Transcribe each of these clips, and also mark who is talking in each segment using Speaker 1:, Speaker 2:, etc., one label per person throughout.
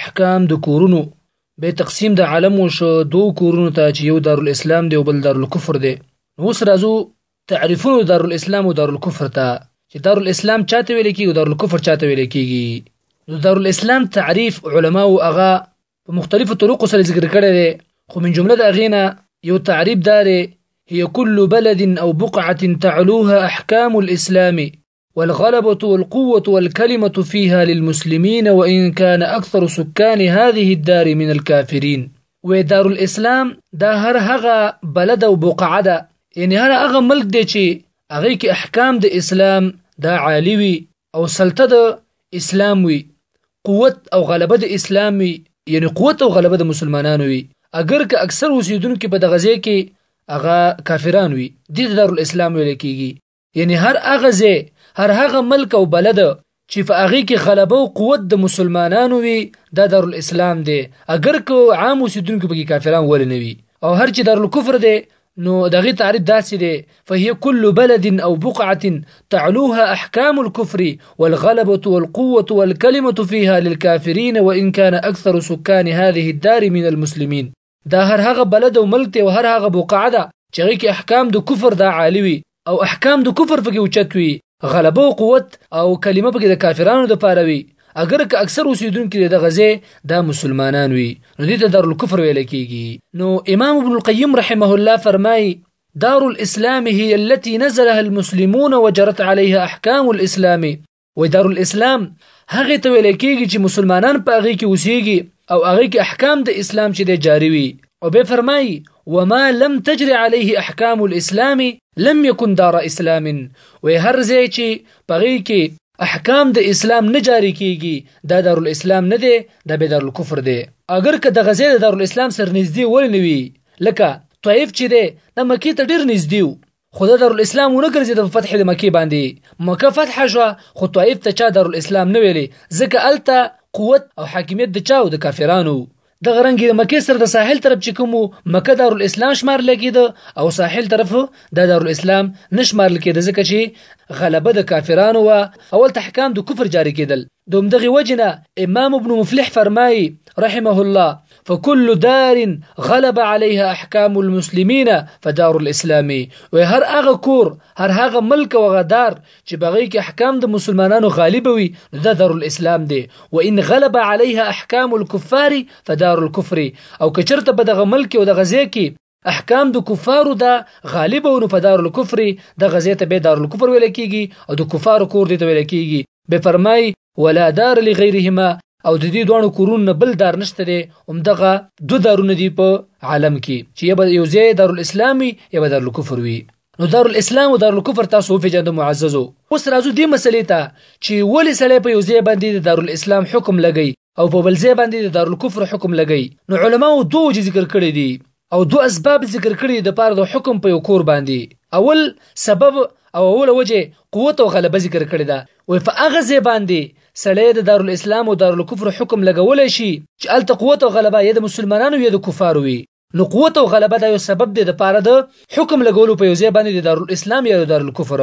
Speaker 1: احکام د کورونو به تقسیم د عالم وشو دو کورونو ته چې یو دارالاسلام دی او بل دارالکفر دی نو اوس راځو تعریفونو دارالاسلام او دارالکفر ته چې دارالاسلام چاته ویل کیږي او دارالکفر چاته ویل کیږي نو دارالاسلام تعریف علما او هغه په مختلفو طرقو سره ذکر کړی دی خو من جمله د غینا یو تعریف دار هي كل بلد او بقعه تعلوها احکام الاسلام والغلبة والقوة والكلمة فيها للمسلمين وإن كان أكثر سكان هذه الدار من الكافرين وې دار الاسلام دا هر هغه بلد او بقعه ده یعنی هر هغه ملک دی چې هغه کې احکام د اسلام دا عالی وي او سلطه د اسلام وي قوت او غلبه د اسلام وي یعنی قوت او غلبه د مسلمانانو وي اگر که اکثر اوسیدونکو په دغه ځای کې هغه کافران وي د دار الاسلام ویل کیږي یعنی هر هغه ځای هر هغه ملک او بلد چې په هغه کې غلبه او قوت د مسلمانانو وي دا دارالاسلام دی اگر که عام اوسیدونکو پکې کافران ول نه وي او هر چې دارالکفر دی نو دغه تعریف داسې دی فهي كل بلد او بقعه تعلوها احکام الكفر والغلبه والقوه والكلمه فيها للكافرين وان كان اكثر سكان هذه الدار من المسلمين دا هر هغه بلد او ملک دی او هر هغه بقعه ده چې هغې کې احکام د کفر دا عالي وي او احکام د کفر پکې اوچت وي غلبه او قوت او کلمه پکې د کافرانو دپاره وي اگر که اکثر اوسیدونکي د دغه ځای دا مسلمانان وي نو دې ته دارالکفر ویل کیږي نو امام ابن القیم رحمه الله فرمایي دار الاسلام هي التي نزلها المسلمون وجرت عليها احکام الاسلام وای دارالاسلام هغه ته ویل کېږي چې مسلمانان په هغه کې اوسېږي او هغه کې احکام د اسلام چې د جاری وي او به فرمایي وما لم تجر عليه احکام الاسلام لم يكن دار اسلام وای هر ځای چې پغې کې احکام د اسلام نه جاری کیږي دا دارالاسلام نه دی دا به دارالکفر دی اگر که د غزې د دارالاسلام سر نږدې ول نه وي لکه طیف چې دی د مکې ته ډیر نږدې خو د دارالاسلام ونه ګرځېد په فتح د مکې باندې مکه فتح شوه خو طائف ته چا دارالاسلام نه ویلې ځکه هلته قوت او حاکمیت د چا و د کافرانو دغه رنګ د مکې سره د ساحل طرف چې کوم مکه دارالاسلام شمارل کېده او ساحل طرف د دارالاسلام نشمارل کېده ځکه چې غلبه د کافرانو و اول تحکام د کفر جاری کېدل د همدغه وجنه امام ابن مفلح فرمایي رحمه الله فكل دار غلب عليها احکام المسلمين فدار الاسلامي و هر هغه کور هر هغه ملک او هغه دار چې بغي کې احکام د مسلمانانو غالب وي نو دا دار الاسلام دی و ان غلب عليها احکام الكفار فدار الكفر او کچرته په دغه ملک او دغه ځای کې احکام د کفارو دا غالب او په دار الکفر د غزې ته به دار الکفر ویل کیږي او د کفارو کور دي ته ویل کیږي به فرمای ولا دار لغیرهما او د دې دوه کورونه بل دار نشته دي همدغه دو دارونه دي په عالم کې چې یو یو ځای دار الاسلامي یو دار الکفر وي نو دار الاسلام او دار الکفر تاسو په جند معززو اوس راځو دې مسلې ته چې ولې سړی په یو ځای باندې د دار الاسلام حکم لګي او په بل ځای باندې د دارالکفر حکم لګی نو علماو دوه وجې ذکر کړی دی او دو اسباب ذکر کړی د پاره د حکم په یو کور باندې اول سبب او اول وجه قوت او غلبه ذکر کړی دا وای په هغه ځای باندې سړی د دارالاسلام او دارالکفر حکم لګول شي چې الته قوت او غلبه یا د مسلمانانو یا د کفارو وي نو قوت او غلبه دا یو سبب دی د پاره د حکم لګولو په یو ځای باندې د دارالاسلام یا د دارالکفر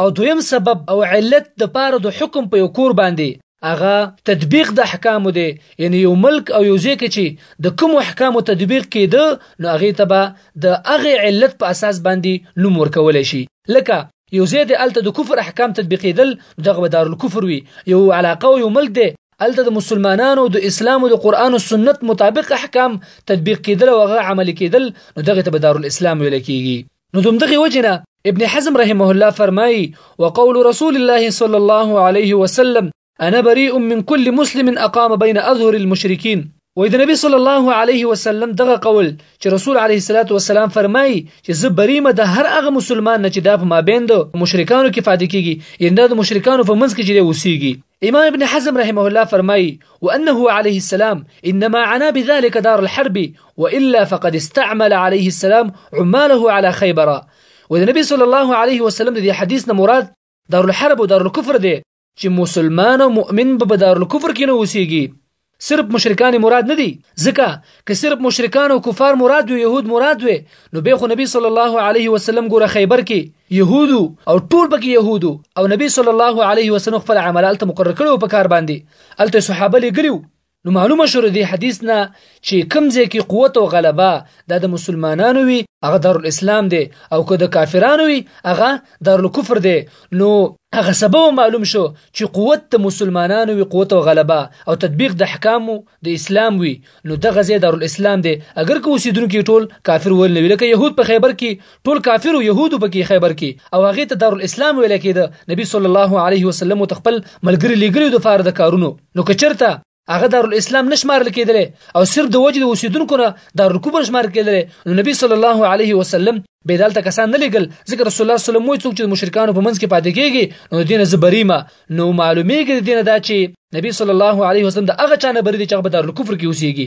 Speaker 1: او دویم سبب او علت د پاره د حکم په یو کور باندې هغه تطبیق د احکام دی یعنی یو ملک او یو ځای کې چې د کوم احکام تطبیق کېده نو هغه تبا د هغه علت په اساس باندې نوم ورکول شي لکه یو ځای د الته د کفر احکام تطبیقېدل دغه دارالکفر وي یو علاقه او یو ملک دی الته د مسلمانانو د اسلام او د قران او سنت مطابق احکام تطبیق کېدل او هغه عملي کېدل نو دغه ته دار الاسلام ویل کېږي نو دمدغه وجنه ابن حزم رحمه الله فرمایي وقول رسول الله صلى الله عليه وسلم انا بريء من كل مسلم اقام بين اظهر المشركين وې د نبی صلی الله علیه وسلم دغه قول چې رسول علیه الصلاۃ والسلام فرمایي چې زه بریمه د هر هغه مسلمان نه چې دا په مابین د مشرکانو کې فاده کیږي ینده د مشرکانو په منځ کې چې دی وسیږي امام ابن حزم رحمه الله فرمي وأنه عليه السلام إنما عنا بذلك دار الحرب وإلا فقد استعمل عليه السلام عماله على خيبر وإذا النبي صلى الله عليه وسلم دي حديثنا مراد دار الحرب ودار الكفر دي چې مسلمان او مؤمن به دار الكفر کې نه صرف مشرکان مراد نه دي ځکه که صرف مشرکان او کفار مراد وي يهود مراد وي نو به خو نبی صلی الله علیه وسلم ګوره خیبر کې يهود او ټول پکې يهود او نبی صلی الله علیه وسلم خپل عملات مقرر کړو په کار باندې الته صحابه لګلیو نو معلومه شوه دی حدیث نه چې کم ځای کې قوت او غلبه دا د مسلمانانو وي هغه دار الاسلام دی او که د کافرانو وي هغه دار الکفر دی نو هغه سبب معلوم شو چې قوت د مسلمانانو وي قوت او غلبه او تطبیق د احکامو د اسلام وي نو دغه ځای دارالاسلام دی اگر که اوسیدونکي ټول کافر ویل نه وي لکه یهود په خیبر کې ټول کافر او یهودو پکې خیبر کې او هغه ته دارالاسلام ویل کېده نبی صلی الله علیه وسلم ته خپل ملګری لېږلی د فار د کارونو نو که چرته هغه دارالاسلام نشمارل کېدل او صرف د وجه د اوسیدونکو نه دارالکفر شمار کېدل نو نبی صلی الله علیه وسلم به دلته کسان نه لګل ځکه رسول الله صلی الله علیه وسلم څوک چې مشرکانو په منځ کې پاتې کېږي نو دین زبریمه نو معلومیږي دین دا چې نبی صلی الله علیه وسلم د هغه چانه بری دي چې هغه دارالکفر کې اوسېږي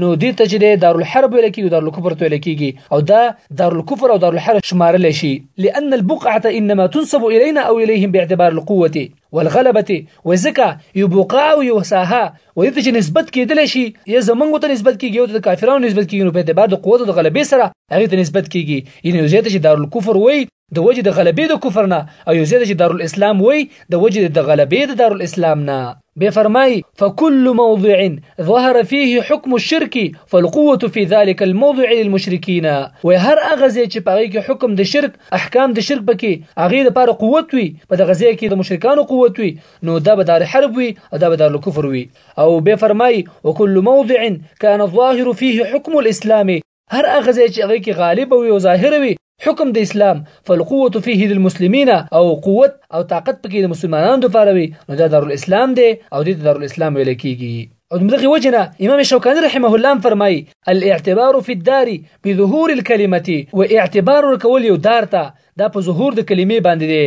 Speaker 1: نو دې ته چې د دارالحرب ویل کېږي دارالکفر ته ویل کېږي او دا دارالکفر او دارالحرب شمارل شي لأن البقعة انما تنسب الينا او اليهم باعتبار القوة والغلبة وزکا یو بقعه او یو ساحه و دې چې نسبت کېدل شي یا زمونږ ته نسبت کېږي او د کافرانو نسبت کېږي نو په اعتبار د قوت او د غلبې سره هغه ته نسبت کېږي یعنی زیاته چې دارالکفر وای د وجه د غلبې د کفر نه او یو زیاده چې دارالاسلام وای د وجه د غلبې د دارالاسلام نه به فرمای فكل موضع ظهر فيه حكم الشرك فالقوه في ذلك الموضع للمشركين و هر اغزه چې پاره کې حکم د شرک احکام د شرک پکې اغه لپاره قوت وي په دغه ځای کې د مشرکانو قوت وي نو دا به دار حرب وي او دا به دار کفر وي او به فرمای وكل موضع كان الظاهر فيه حكم الاسلام هر هغه ځای چې هغه کې غالب وي او ظاهر وي حکم د اسلام فالقوه فيه للمسلمين او قوت او طاقت پکې د مسلمانانو لپاره وي نو دا دارالاسلام دی او د دارالاسلام ویل کیږي او دغه وجنه امام شوکانی رحمه الله فرمایي الاعتبار في الدار بظهور الكلمه واعتبار ورکول یو دار ته دا په ظهور د کلمې باندې دی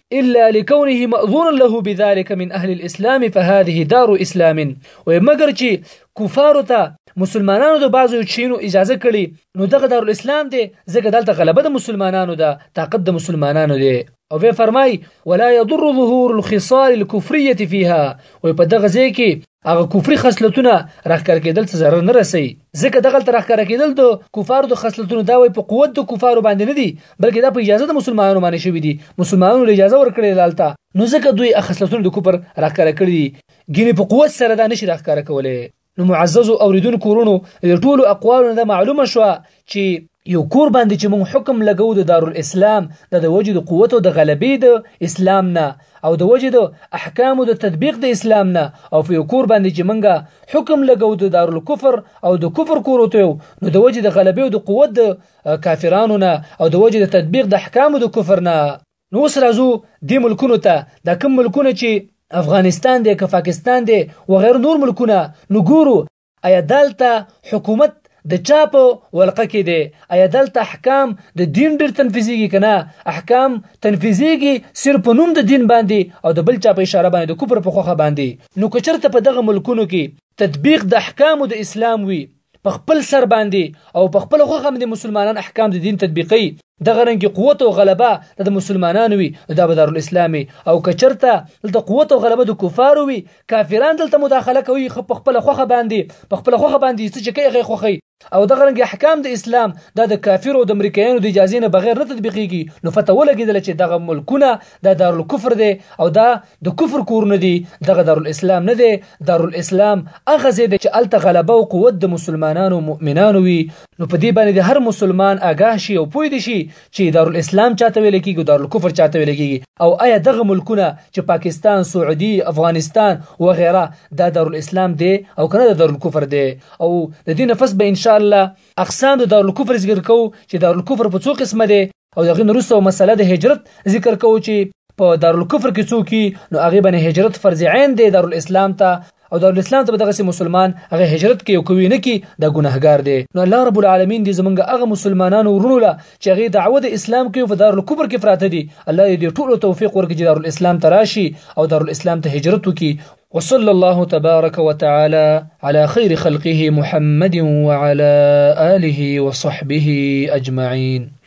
Speaker 1: إلا لكونه مأذون له بذلك من أهل الإسلام فهذه دار إسلام ومګر چې کفارو ته مسلمانانو د بعضو چینو اجازه کړي نو دغه دار الاسلام دی ځکه دلته غلبه د مسلمانانو ده طاقت د مسلمانانو دی او به فرمای ولا يضر ظهور الخصال الكفريه فيها او په دغه ځای کې هغه کفري خصلتونه راخکار کېدل څه ضرر نه رسي ځکه دغه تر راخکار کېدل د کفارو د خصلتونو دا وي په قوت د کفارو باندې نه دي بلکې دا په اجازه د مسلمانانو باندې شوی دي مسلمانانو له اجازه ورکړې لالتا نو ځکه دوی خصلتونه د کفر راخکار کړی ګینه په قوت سره دا نشي راخکار کولای نو معزز اوریدونکو ورونو د ټولو اقوالو نه معلومه شو چې یو کور باندې چې موږ حکم لګو د دارالاسلام د د وجې د قوت او د غلبې د اسلام نه او د وجې د احکامو د تطبیق د اسلام نه او په یو کور باندې چې موږ حکم لګو د دارالکفر او د کفر کور ته یو نو د وجې د غلبې او د قوت د کافرانو نه او د وجې د تطبیق د احکامو د کفر نه نو اوس راځو د ملکونو ته دا کوم ملکونه چې افغانستان دی که پاکستان دی وغیر نور ملکونه نو ګورو ایا دلته حکومت د چا په ولقه کې دی ایا دلته احکام د دین ډیر تنفیذیږي کنه احکام تنفیذیږي صرف په نوم د دین باندې او د بل چا په اشاره باندې د کفر په خوخه باندې نو کچرته په دغه ملکونو کې تطبیق د احکام د اسلام وي په خپل سر باندې او په خپل خوخه باندې مسلمانان احکام د دین تطبیقي دغه رنګ قوت او غلبه د مسلمانانو وي دا به دارالاسلام او کچرته دلته قوت او غلبه د کفارو وي کافران دلته مداخله کوي خو په خپل خوخه باندې په خپل خوخه باندې څه چې کوي هغه خوخي او دغه رنګ احکام د اسلام دا د کافرو د امریکایانو د اجازه نه بغیر نه تطبیقیږي نو فتح ولګیدل چې دغه ملکونه د دارالکفر دی او دا د کفر کور نه دی دغه دارالاسلام نه دی دارالاسلام هغه ځای دی چې الته غلبه او قوت د مسلمانانو او مؤمنانو وي نو په دې باندې د هر مسلمان آګاه شي او پوه دي شي چې دارالاسلام چاته ویل کېږي دارالکفر چاته ویل کېږي او آیا دغه ملکونه چې پاکستان سعودي افغانستان و غیره دا دارالاسلام دی او کنه د دارالکفر دی او د دې نفس به ان شاء الله اقسام د دارالکفر ذکر کوو چې دارالکفر په څو قسمه دی او دغه نورسو مسله د هجرت ذکر کوو چې په دارالکفر کې څوک نو هغه باندې هجرت فرض عین دی دارالاسلام ته او د اسلام ته دغه مسلمان هغه هجرت کوي او کوي نه کی د ګناهګار دی نو الله رب العالمین دې زمونږ هغه مسلمانانو ورونو لا چې هغه دعوه د اسلام کوي په دار الکبر کې فراته دي الله دې ټول توفیق ورکړي چې دار الاسلام تراشي او دار الاسلام ته هجرت وکړي وصلى الله تبارك وتعالى على خير خلقه محمد وعلى آله وصحبه أجمعين